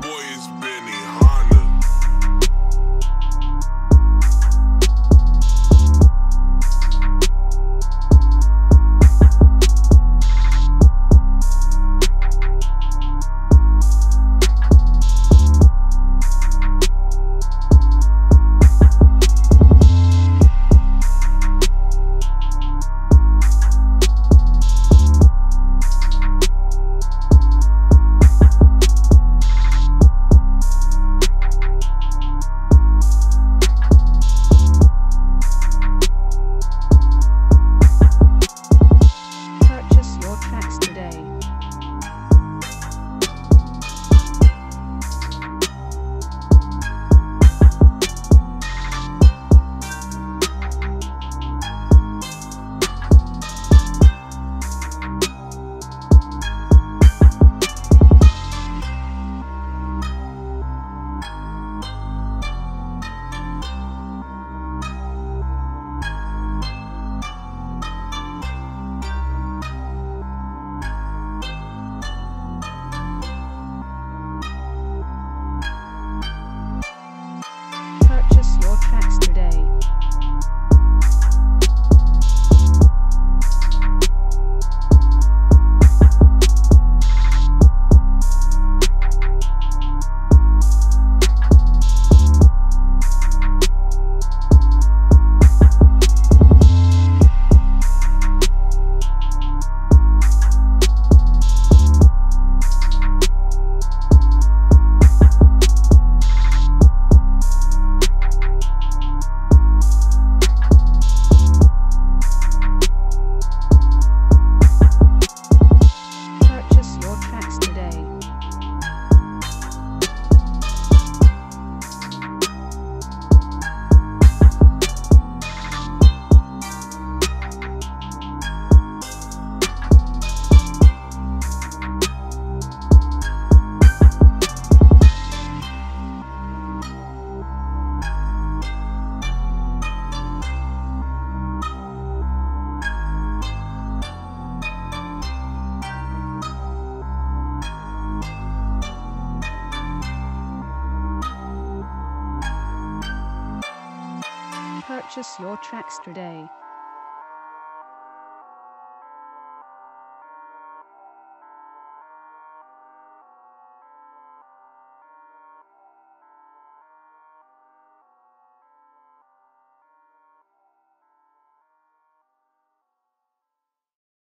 тобой. purchase your tracks today.